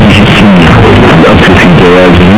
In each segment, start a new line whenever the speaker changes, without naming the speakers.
deliciousness of the figures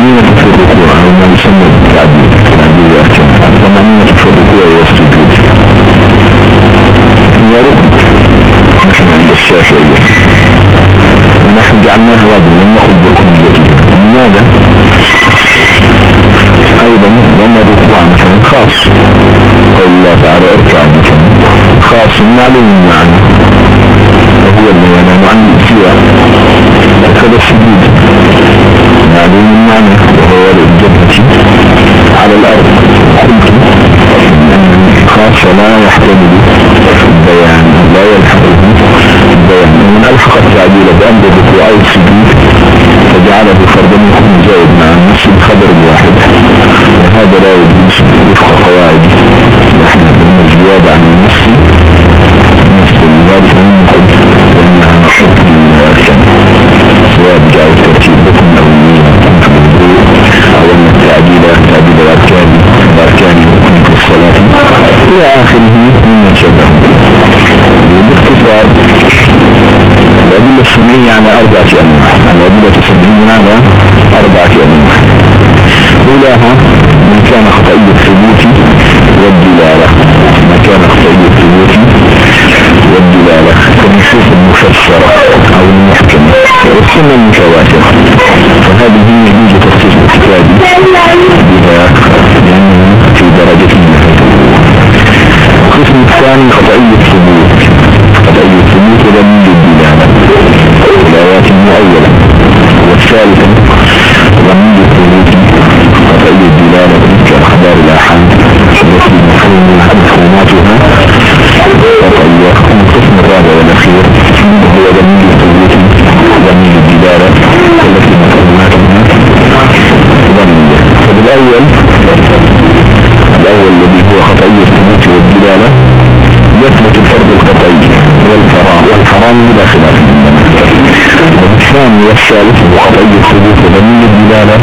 مثل الضمانية في الركوع أو ما يسمى بالتعديل تعديل الأركان الضمانية في الركوع والسجود هي ركن نحن عند الشافعية ونحن جعلناها واجب لم نأخذ بركنيته لماذا؟ أيضا لأن الركوع مثلا خاص قول الله تعالى اركع مثلا خاص معلوم معنى وهو البيان عن الاتياء وكذا السجود معلوم المعنى وهو على الأرض قلت لا يحتمل البيان لا يلحقه البيان ومن ألحق التعديل بأمر الركوع أو السجود فجعله فردا يكون زائد مع النص الخبر الواحد وهذا لا يجوز وفق قواعد نحن من الزيادة عن النص نص لذلك من نقول لأنها نشط الأركان بجاء الترتيب الأركان يكون في الصلاة. إلى آخره. مما شبه باختصار الأدلة السنية على أربعة أنواع الأدلة السنية على أربعة أنواع. أولاها من كان خطئي الثبوت والدلالة. ما كان خطئي الثبوت والدلالة. كنصوص المفسرة أو المحكمة. والسنة المتواترة. فهذه يجوز تخصيص الكتاب. الثاني خطئي الثبوت خطئي الثبوت ولم الدلالة الآيات المؤولة والثالثة ضمير الثبوت خطئي الدلالة كأخبار الأحاد التي مفهومها مفهوماتها خطئية القسم الرابع والأخير. وهو ضمير الثبوت ضمير الدلالة التي مفهوماتها ضمير فبالأول herhangi bir akıdan şu an yaşayalık bu kadar getirdiği sebebiyle bilala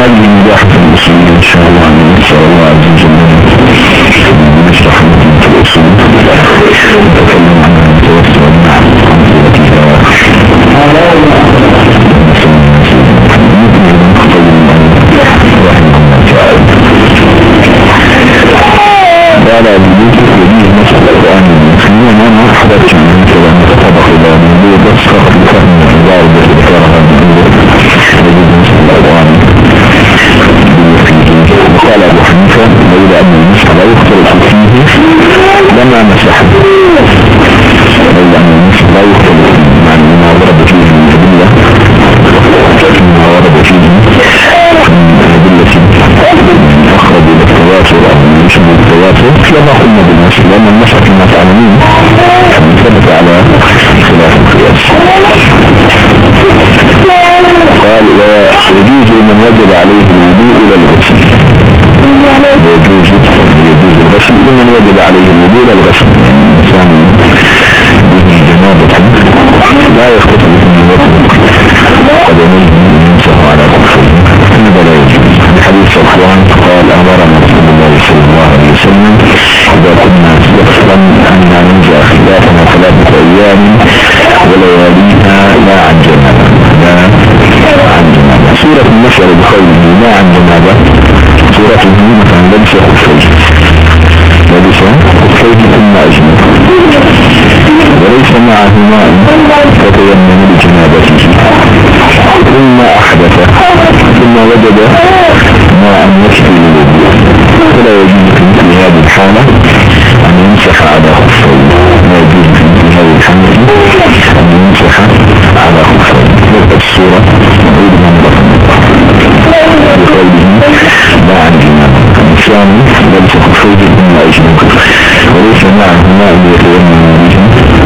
her gün müdahale inşallah inşallah. جمع مساحة يعني مش ضيق يعني ما ورد فيه من الأدلة ما ورد فيه من الأدلة أخرج إلى التواتر أو من يشبه التواتر لما قلنا بالنسبة لأن النسخ كما تعلمين ثبت على خلاف القياس قال ويجوز من وجب عليه الوضوء إلى الغسل ويجوز من وجد عليه الوضوء الغسل يعني الإنسان به جنابة لا يخطط به قدميه يمسح على خفيه هذا لا يجوز. بحديث صفوان قال أمرنا رسول الله صلى الله عليه وسلم إذا كنا سلفا أن ننزع خلافنا ثلاثة أيام ولياليها لا عن جنابة لا عن جنابة سورة المسألة بقوله لا عن جنابة سورته مثلا لبس خفيه وليس معه ماء فتيمم لجنابته ثم أحدث ثم وجد ماء يكفي للوضوء فلا يجوز في هذه الحالة أن يمسح على خفيه لا يجوز في هذه الحالة أن يمسح على خفيه نقطة الصورة نعيدها مرة بقوله لا عن إمام الثاني لبس خفيه ثم أجنب وليس معه ماء يتيمم بجنابته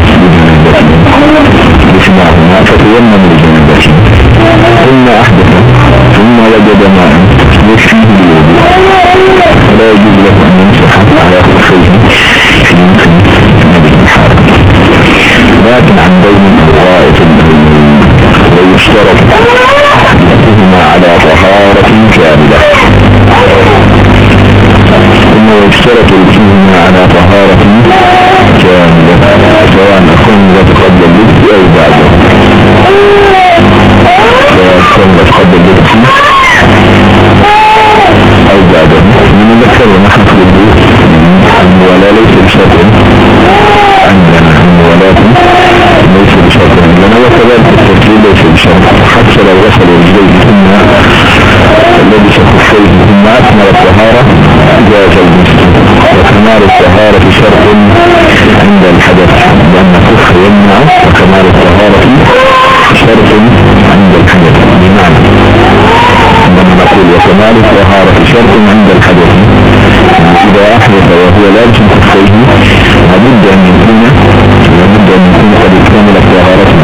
فتيمم لجنابته ثم أحدث ثم وجد ماء يكفيه الوضوء فلا يجوز له أن يمسح على خفيه في مثل هذه الحالة لكن عن بين الغائط ويشترط أحدثهما على طهارة كاملة ثم يشترط فيهما على طهارة قبل اللبس أو بعده سواء أخذت قبل اللبس أو بعده من ذكر ونحن في ولا ليس بشرط عندنا ولاة ليس بشرط عندنا وكذلك التركيب ليس بشرط حتى لو غسل رجليه ثم لبس خفيه ثم أكمل الطهارة جاز المسلم وكمال الطهارة شرط عند الحدث لأن الكفر يمنع وكمال الطهارة شرط عند الحدث بمعنى عندما نقول وكمال الطهارة شرط عند الحدث إذا أحدث وهو لابس كفيه لابد أن يكون لابد أن يكون قد اكتمل طهارته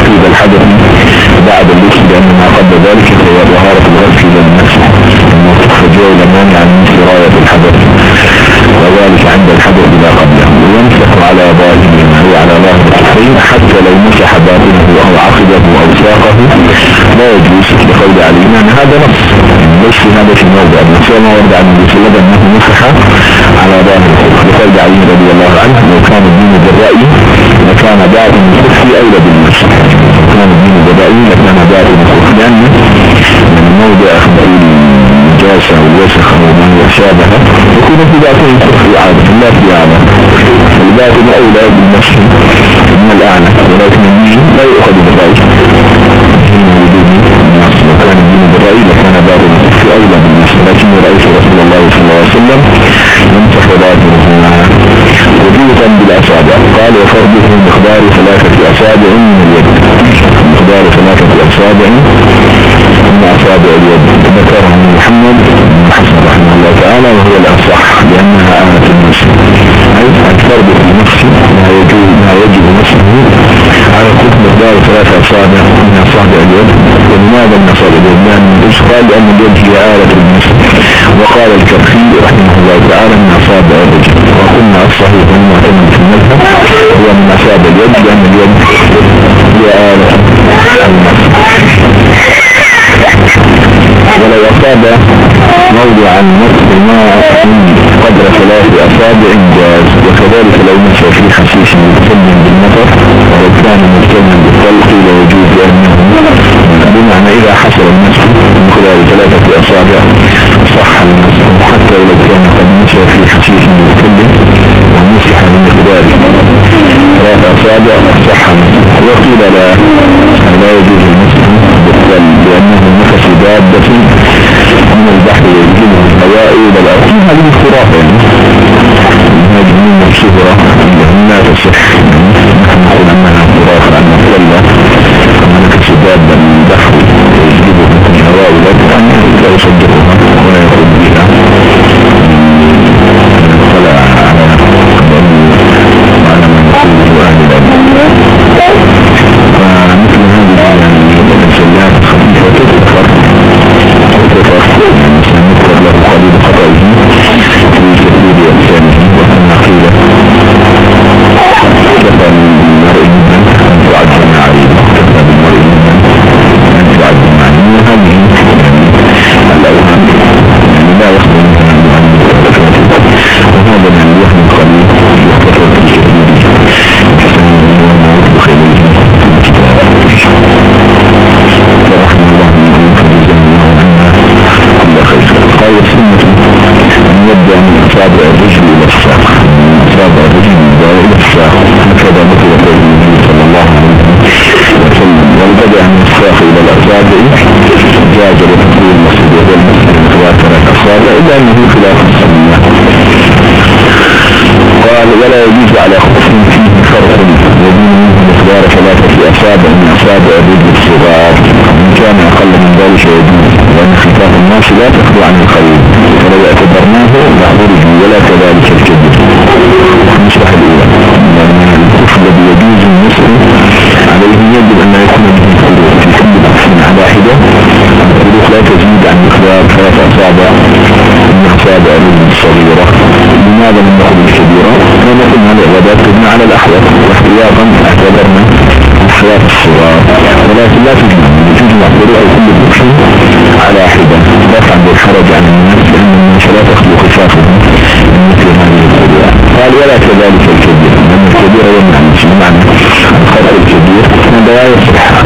عقيد الحدث بعد اللبس لأن ما قبل ذلك هو طهارة الغسل للنفس المخرجة إلى مانع من سراية الحدث. وذلك عند الحدث إذا قبله. ويمسح على ظاهره هو على ظاهر الكفين حتى لو مسح باطنه أو عقده أو ساقه لا يجوز بقول عليه أن هذا نص. ليس هذا في الموضع النص وما ورد عن وسلم أنه مسح على ظاهر بقول علي رضي الله عنه لو كان الدين بالرأي لكان باطن الكفر أولى بالنص كان الدين بالرأي لكان باطن الكفر لأن موضع النجاسة والوسخ وما يشابه يكون في باطن الكفر عادة لا في أعلى الباطن أولى بالنفس من الأعلى. ولكن الدين لا يؤخذ بالرأي وكان الدين بالرأي لكان باطن الكفر أولى بالنفس لكن رأيت رسول الله صلى الله عليه وسلم. يمسح باطنهما وجودا بالأصابع. قال وفرده مقدار ثلاثة أصابع من اليد. مقدار ثلاثة أصابع من أصابع اليد. ذكره محمد بن حسن رحمه الله تعالى وهو الأصح لأنها النصف أي الفرد النفس ما يجب ما يجب نفسه على كل مقدار ثلاثة أصابع من أصابع اليد. ولماذا من أصابع اليد؟ لأن قال لأن اليد هي آلة النصف وقال الكرخي رحمه الله تعالى من أصابع الرجل وقلنا الصحيح المعتمد في المذهب هو من أصابع اليد لأن اليد هي آلة. النصف أصاب موضع النصف ما قدر ثلاث أصابع جاز. وكذلك لو مشى في خسيس ملتم بالنفر ولو كان ملتم بالطلق لوجود أنه بمعنى إذا حصل النصف من خلال ثلاثة أصابع صح النصف حتى ولو كان قد مشى في خسيس ملتم ومسح من مقدار ثلاثة أصابع صح وقيل لا لا يجوز النصف بالطلق لأنه نفس دابة من البحر يجيبه الهواء إلى الأرض. هذه خرافة يعني مجنون الشهرة لا تصح. نحن نقول أنها خرافة. أن نقول ملكة دابة الأصابع جاز لتقرير المسجد وهو المسجد خلاف ثلاث أصابع إلا أنه خلاف السنة. قال ولا يجوز على خف فيه فرق منه مقدار ثلاثة أصابع من أصابع الرجل الصغار. إن كان أقل من ذلك يجوز لأن خفاف الناس لا تخلو عن الخير ولو اعتبرناه لعبره ولا كذلك الكبير نشرح الأولى. الذي يجوز النصر عليه يجب أن يكون به في كل كفر على حدة الخروج لا تزيد عن مقدار ثلاثة أصابع. من أصابع الصغيرة. لماذا من نقول الكبيرة؟ كما قلنا العبادات تبنى على الأحوال. واحتياطا اعتبرنا الحياة الصغار. ولكن لا تجمع. تجمع فروع كل كفر على حدة رفعا بالحرج عن الناس لأن الناس لا تخلو خفافهم من مثل هذه الفروع قال ولا كذلك الكبير. لأن الكبير يمنع بمعنى الخطأ الكبير. هذا لا يصح.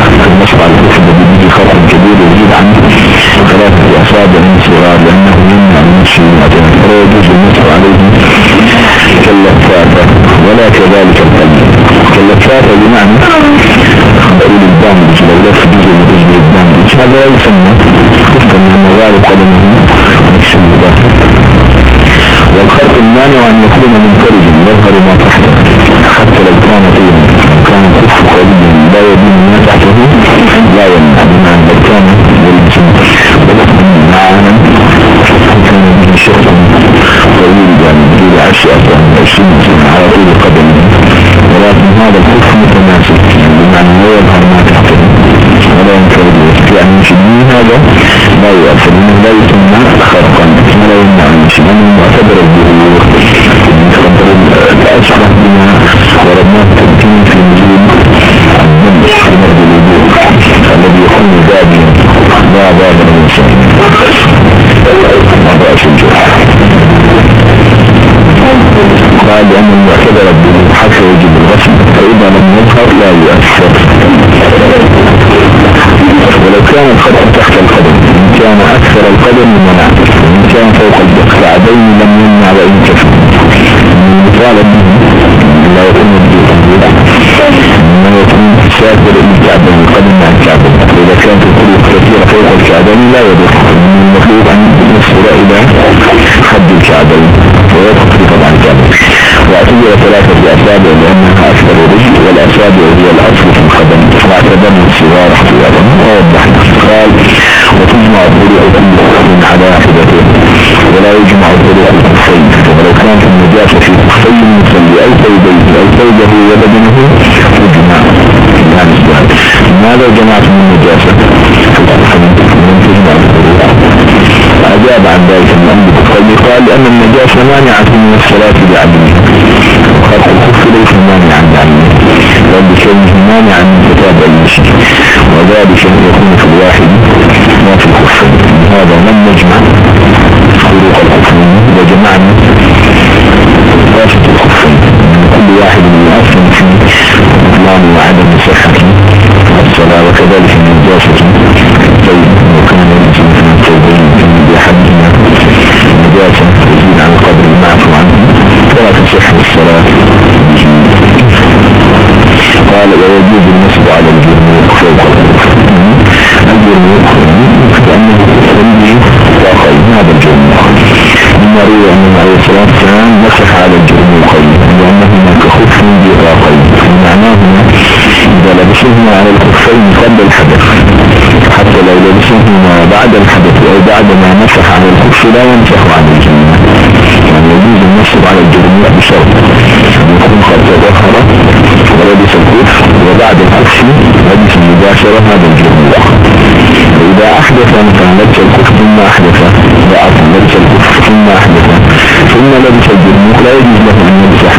الكفر الذي به خطأ كبير يزيد عن ثلاثة أصابع من صغار لأنه يمنع من الشيء فلا يجوز النصر عليه كاللفافة ولا كذلك القلب. كاللفافة بمعنى خبري للدامج لو لف جزء من رجل الدامج هذا لا يسمى خفا من مغالب قدمه. نفس المدافع والخرق المانع أن يكون منفرجا يظهر ما تحته حتى لو كان الكف متناسب بمعنى لا يظهر ما تحته ولا ينفرد يعني شدين هذا لا يؤثر منه لا يسمى خرقا ولا يمنع من شيء لأنه معتبر الظهور يقدر الأشرف بما وربناه تمكين في نزول يعني لا يضر المفروض أن يصل إلى حد الكعبة ويدخل طبعا الكعبة وأتي ثلاثة أسابع لأنها أكثر رجل والأسابع هي الأصل في الخدم القدم فاعتدم الصغار احتياطا. ووضح الاستقلال وتجمع الضلوع كل على حدته ولا يجمع الضلوع الكفين ولو كانت النجاسة في كفين يصلي أو ثوبيه أو ثوبه وبدنه فجمع ماذا جمعت من النجاسة؟ في الخفين من تجمع الطرق أجاب عن ذلك المؤلف قال لأن النجاسة مانعة من الصلاة بعدمها خلق الخف ليس مانعا بعدمه بل بكونه مانعا من تتابع المشي وذلك يكون في الواحد ما في الخفين هذا لم نجمع فروق الخفين وجمعنا مما روي أنه عليه الصلاة والسلام مسح على الجمهورين لأنه هناك خف بساقين معناه إذا لبسهما على الخفين قبل الحدث حتى لو لبسهما بعد الحدث أو بعد ما مسح على الخف لا يمسح على الجمهور يعني يجوز النصب على الجمهور بشرط أن يكون قد تظهر ولبس الخف وبعد الخف لبس مباشرة هذا الجمهور وإذا أحدث لبس الخف ثم أحدث. ضعف لبس الخف ثم أحدث. ثم لبس الجمهور لا يجوز له أن يمسح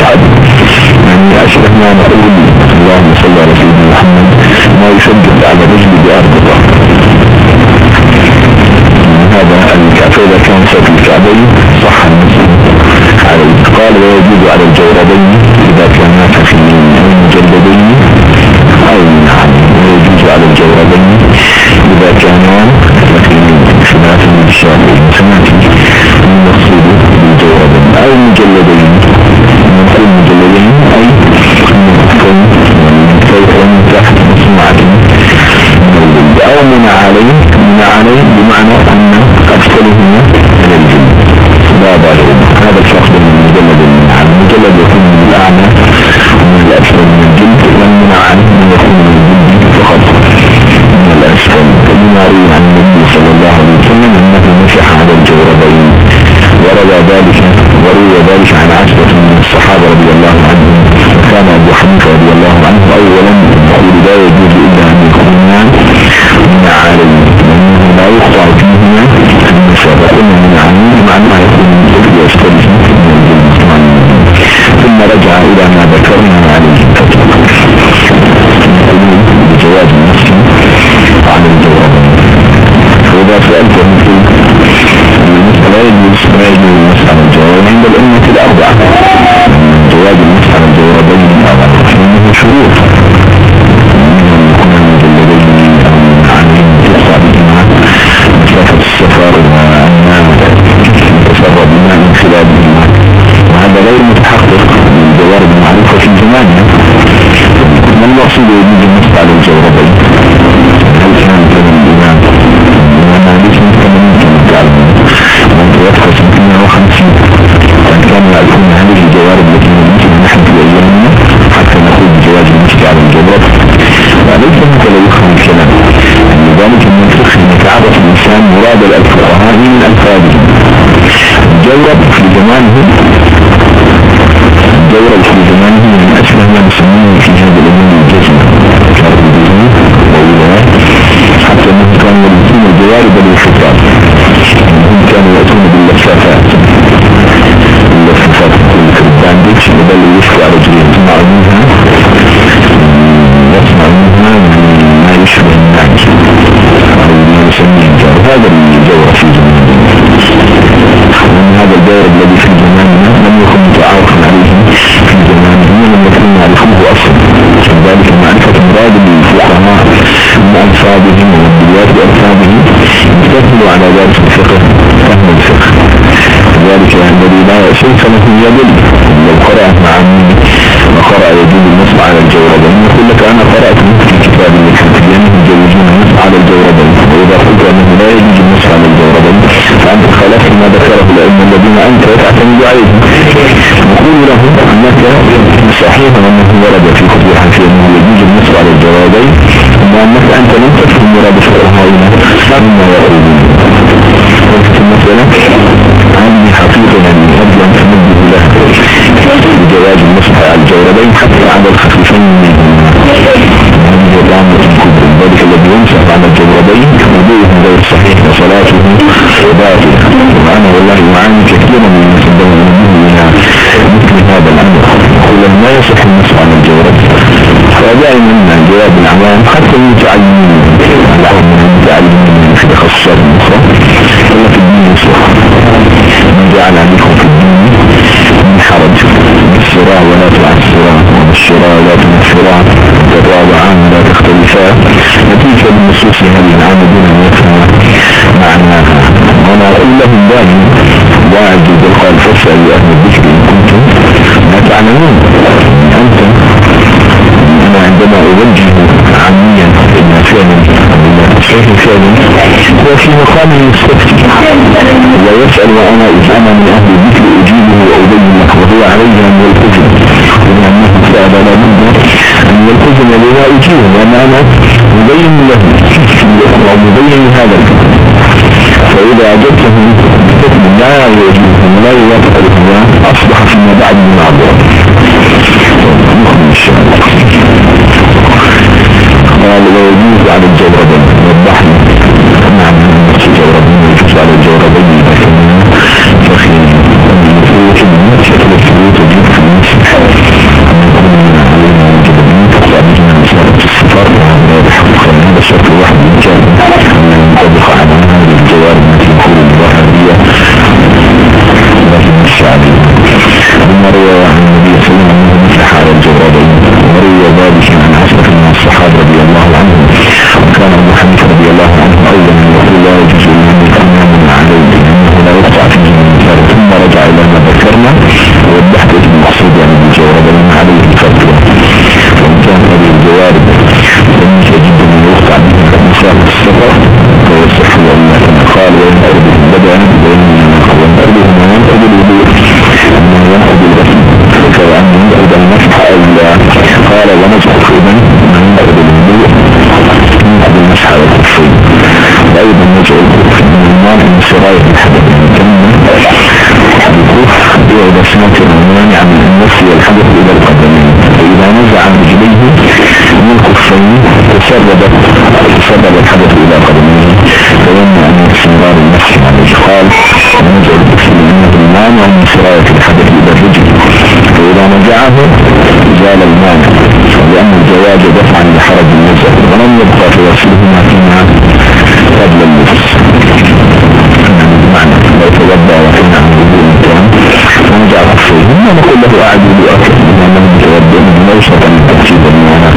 يعني مكعب يعني أشبه ما نقول اللهم صل على سيدنا محمد. ما يشدد على الرجل بأرض الله. هذا الكعب إذا كان سوف الكعبين صح المسلم عليه قال ويجوز على الجوربين إذا كان خفيين أو مجلدين أو نعم ويجوز على الجوربين إذا كانا خفيين خلاف الشافعي سمعت المقصود بالجوربين أو مجلدين أو من عليه من بمعنى أن أدخلهما إلى الجنة الأمة الأربعة جواز المسح عن الجوابين لأنه شروط الإنسان مراد الفقهاء من ألفاظهم الجورب في زمانه الجورب في زمانه من أشبه ما نسميه في هذا الأمور الجزم حتى أنهم كانوا يلبسون الجوارب للحفاظ هم كانوا يأتون باللفافات اللفافات ال bandage بل يسكى على جريم يصنعونها على ذلك الفقه. فهم الفقه. ذلك يعني الذي لا شيء فنه يدل. لو قرأ مع وقرأ يجوز النصب على الجوربين. يقول لك أنا قرأت مثل كتاب الحنفيين يجوزون النصب على الجوربين. وإذا قلت أنه لا يجوز النصب على الجوربين فأنت خلاص ما ذكره الأئمة الذين أنت تعتمد عليهم. نقول له أنك صحيح أنه ورد في كتب الحنفيين أنه يجوز النصب على الجوربين وأنك أنت لم تفهم مراد فقهائنا مما يقولون. عني حقيقة أن تنبه لها بجواز المسح على الجوربين حتى على الخفيفين هذه الأمر الكبرى ذلك الذي يمسح على الجوربين. وضوءه غير صحيح وصلاته باطلة وأنا والله أعاني كثيرا من المسلمين من إلى مثل هذا الأمر. يقول ما يصح المسح على الجوربين ودائما جواب الأعوام حتى المتعلمين من المتعلمين في تخصصات أخرى. جعل عليكم في الدين من حرج. بالصراع ولا تعسرا والشراء لا تنفرا تتواضعان لا تختلفا. نتيجة بالنصوص هذه العامدين ويفهم معناها. وأنا أقول لهم دائما. واعد بالقال فاسألوا أهل الذكر إن كنتم لا تعلمون. انت أنا عندما أوجه عاميا ان فعلا كيف فعلا هو في مقام المستفتي ويسأل وأنا اذ أنا من أهل الذكر أجيبه وأبين لك وهو عليه أن يلتزم. لأنه سأل لابد أن يلتزم بما أجيبه. وأنا أنا مبين له. ومبين هذا. الفكر فإذا أجبته بحكم لا يجوز ولا يوافق الهوى أصبح فيما بعد من معذرة نخرج الشارع قال ويجوز على الجوربين وضحنا نعم الجوربين يجوز على الجوربين لكن فخي الفروت من شكل الفروت يجوز في المسح علينا وجد من تقابلنا مسألة السفر وهذا الحقيقة هذا شرط واحد من كان أن على هذه الجوارب التي يقول الوهابية لكن الشعبي ثم روى عن النبي صلى الله عليه وسلم مسح على الجوربين وروي ذلك Allah'ın نزعه زال المانع لأن الجواز دفعا لحرج النزع ولم يبقى توصلهما فيما قبل اللبس بمعنى لو توضع وحين عن وضوء الكلام ونجع كفيه ثم نقول له أعد بأكل بما لم يتوضع من موسط من تكسيب المعنى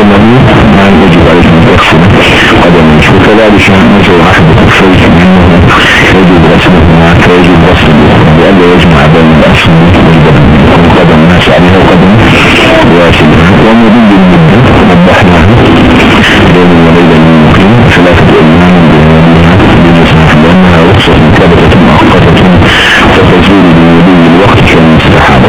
ومن ما يجب عليك أن تغسل قدمه وكذلك نزع أحد كفيه لأنه يجب غسلهما فيجب غسل لألا يجمع بين الأصل والبدن. وقدم الناس عليها وقدم واسلها ومدين بالمدة وضحناه يوم وليلة للمقيم ثلاثة أيام بجسم لأنها رخصة ثابتة مؤقتة فتزول بوضوء الوقت كالمستحابة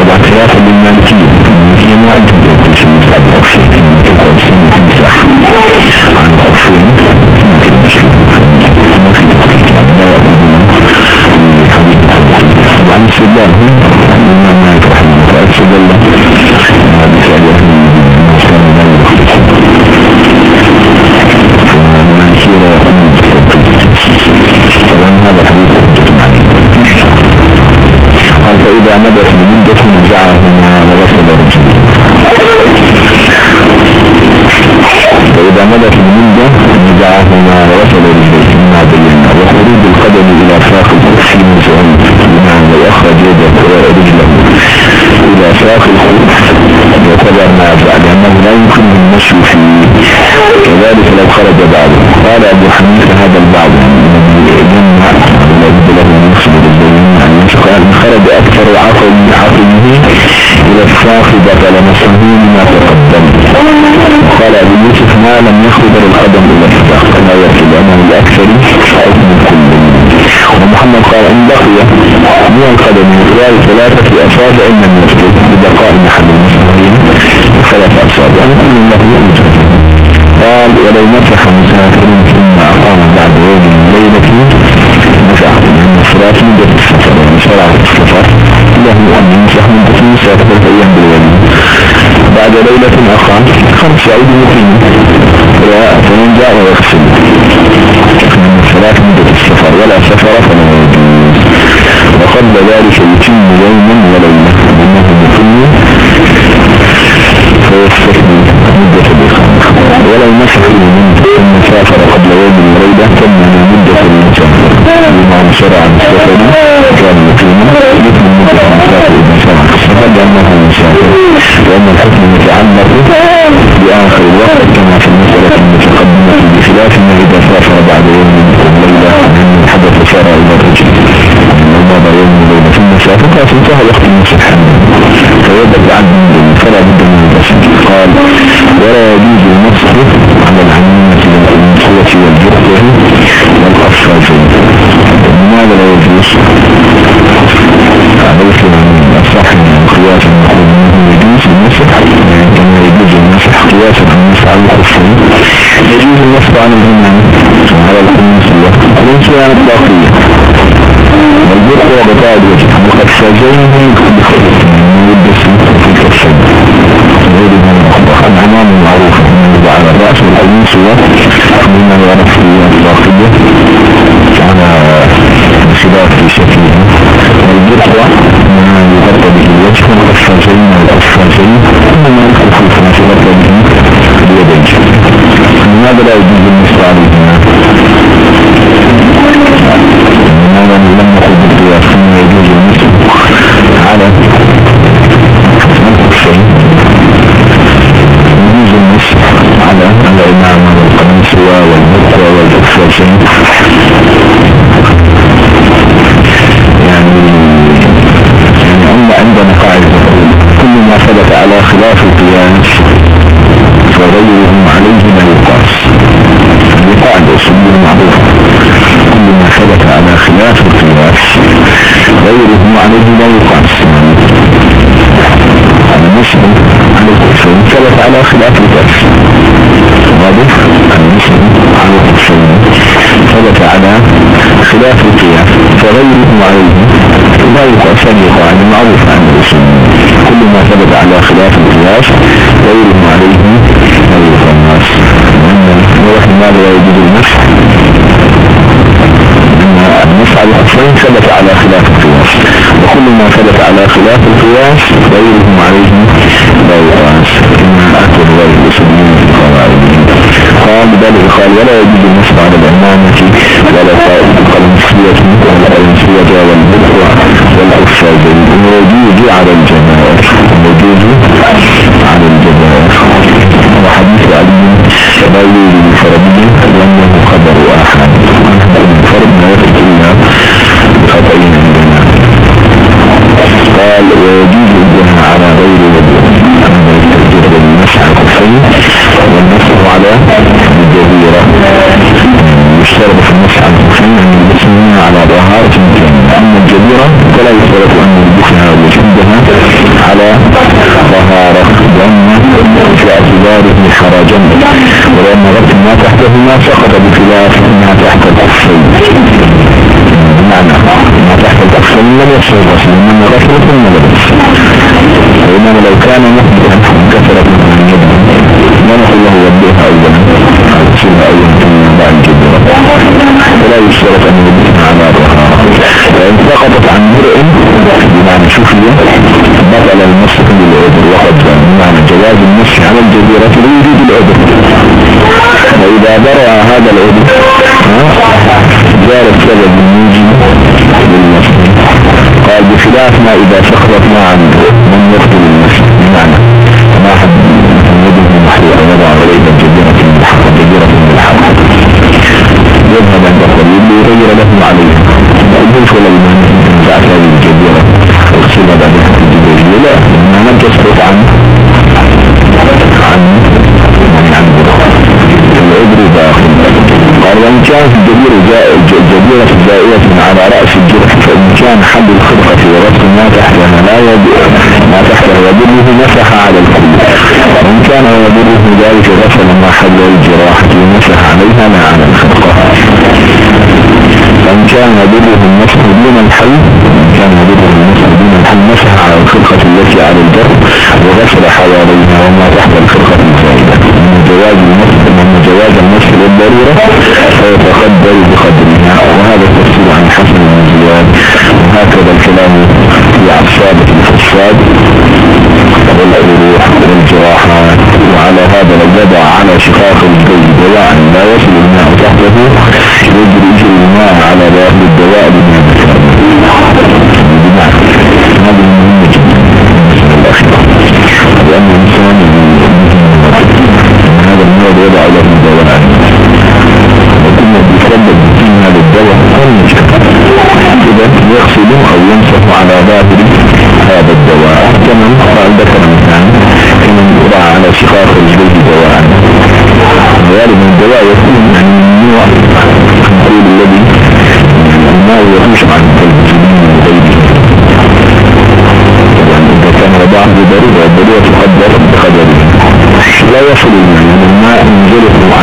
وضع خلافا للمالكية المالكية ما عندهم يقول في المسحب الأخشي تقول سنة تمسح عن في مشكلة ما في تحقيق لا عليه قال فإذا مدت بمدة نزعهما وغسل رجله فإذا مدت بمدة نزعهما وغسل رجله القدم أخرج يده ورجله إلى ساق الخوف يعتبر ما لأنه لا يمكن المشي فيه. كذلك لو خرج بعضه. قال أبو حنيفة هذا البعض. الذي لابد له من يخرج بالبين أن ينشق خرج أكثر عقل من عقله إلى الساق بطل نفسه ما تقدم. قال أبو يوسف ما لم يخرج القدم إلى الساق لا يصل أنه الأكثر أو من كله. ومحمد قال إن بقي من القدم خلال ثلاثة اصابع من يسجد ببقاء محل المسلمين ثلاثة اصابع كل يوجد قال ولو مسح مسافر ثم أقام بعد يوم ليلة مسح لأن الصلاة مدة السفر يعني شرع السفر له ان يمسح مدة المسافر أيام بالولي. بعد ليلة أقام خمس عيد مقيم. فمن جاء ويغسل. الصلاة مدة السفر ولا سفر فلا وقبل ذلك يتم يوما وليلة. لأنه مقيم فيستثني مدة الإقامة. ولو مسح من ثم سافر قبل يوم وليلة ثم مدة المسافر بما شرع السفر كان مقيما مثل مدة المسافر شرع السفر لأنه مسافر. وأن الحكم متعلق بآخر الوقت كما في المسألة المتقدمة بخلاف ما إذا سافر بعد يوم من شرع إلى الرجل. يوم وليلة ثم سافر فانتهى وقت المسح فيبدأ عنه فلا بد من الغسل قال ولا يجوز المسح على العميمة والأنسية والجرح والقفازين لماذا لا يجوز؟ ليس الصح قياس المقول منه يجوز المسح كما يجوز المسح قياسا عن المسح على الخفين يجوز المسح وعلى القنصية الإنسية الإطلاقية والجرح وغطاء الوجه والقفازين بخلط من يدس في الكفين العمام المعروف من على الرأس والقنصية مما يعرف ثبت على خلاف القياس عليه لا يقاس وإن ماذا لا يجوز المسح أن المسح على ثبت على خلاف القياس وكل ما ثبت على خلاف القياس غيره عليه لا إما أكل غير في قواعدهم قال بل قال ولا يجوز المسح على الأمامة ولا القلمسية ولا الأنسية والبكرة والأفاجين ويجوز على الجماعة ويجوز على الجماعة. وحديث علي لا يوجد فرضي لأنه خبر أحد الفرد لا يخرج إلا بخطئين عندنا. قال ويجوز على الجزيرة. يشترط في المسح على الكفين أن يلبسهما على ظهارة أما الجزيرة فلا يشترط أن يلبسها ويشدها على ظهارة. لأن في اعتباره حرجا. ولأن غسل ما تحتهما سقط بخلاف ما تحت الكفين بمعنى ما تحت الكفين لم يصير غسل إنما غسل ثم لبس وإنما لو كان محدثا كثرت من يده لا نقول له يبدأها أولا. أو تصيرها أولا ثم بعد الجبرة ولا يشترط أن يلبسها على وإن سقطت عن مرء بمعنى شوفية بطل المسح للعذر وقد بمعنى جواز المسح على الجزيرة لوجود العذر. وإذا برأ هذا العذر زال السبب الموجب للمسح قال بخلاف ما إذا سقطت ما عن من يقتل المسح بمعنى ما حد ليغير لهم عليها. فأجوش ولا المعنى بعد هذه الجبيرة أقسم بعد هذه الجبيرة لا المعنى كسرت عن عن يعني عن العبر داخل. قال وإن كانت الجبيرة الجبيرة زائية على رأس الجرح فإن كان حد الخرقة ورد ما تحتها لا يدعو ما تحتها يدره مسح على الكل. وإن كان يدره ذلك غفل ما حل الجراحة مسح عليها ما على الخرقة فإن كان يضره المسح دون الحل كان يضره المسح دون الحل مسح على الخرقة التي على الجرح وغسل حواليها وما تحت الخرقة الزائدة من جواز المسح من جواز المسح للضرورة بضرورة الضرورة تقدر بقدره لا يصل الماء يعني الماء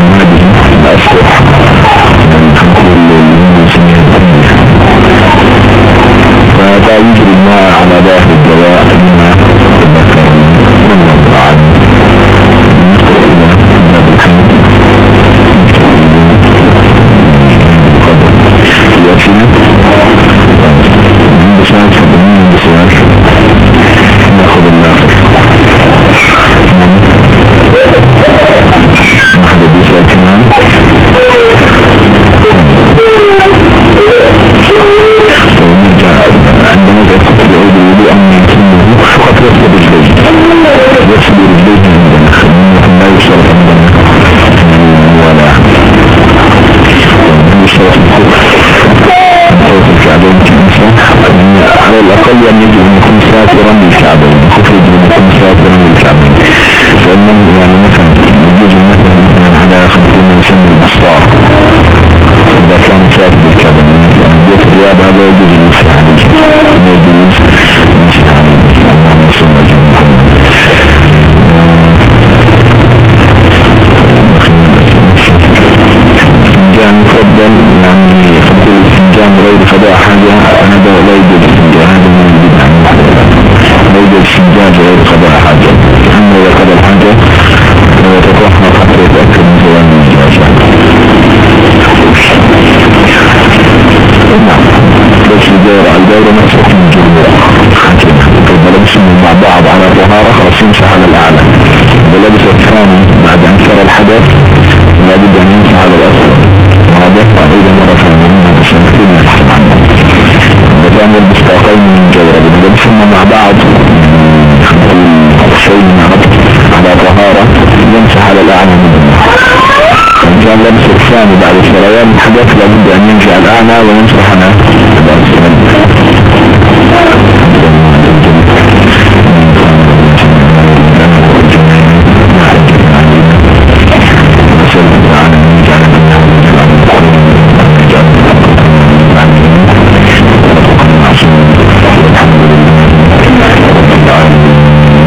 يجوز الشجاج غير قضاء حاجة أما إذا قضى الحاجة يتأكد من زوال نعم بس الدورة نفسه من جمهور فلبس مع بعض على خلاص يمسح على الأعلى ولبس الثاني بعد أن سر الحدث ولبسهم مع بعض. شيء على طهارة يمسح على الأعلى منه. إن كان لبس الثاني بعد سريان الحدث لابد أن ينزع الأعلى ويمسح على